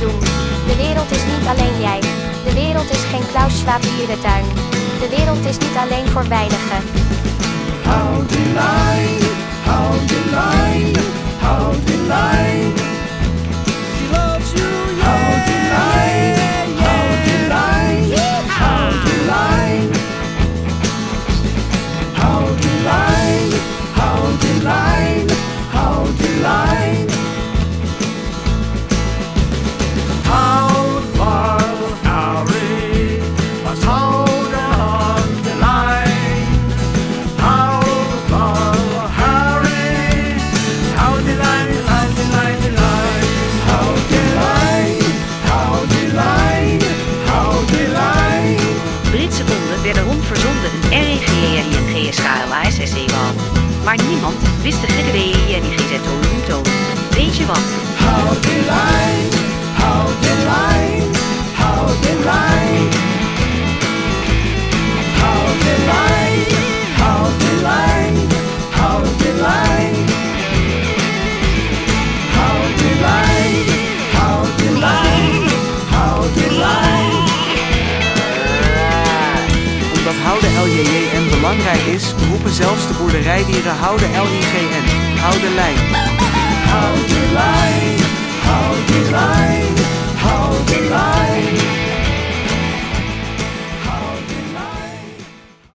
doen. De wereld is niet alleen jij. De wereld is geen Klaus Schwab. De wereld is niet alleen voor weinigen. Rond verzonden een REG en ING SKLA SSC-bal. Maar niemand wist de gekke DEI en IGZ toon Weet je wat? LJJN belangrijk is, roepen zelfs de boerderijdieren houden LIGN, houden lijn. Houden lijn.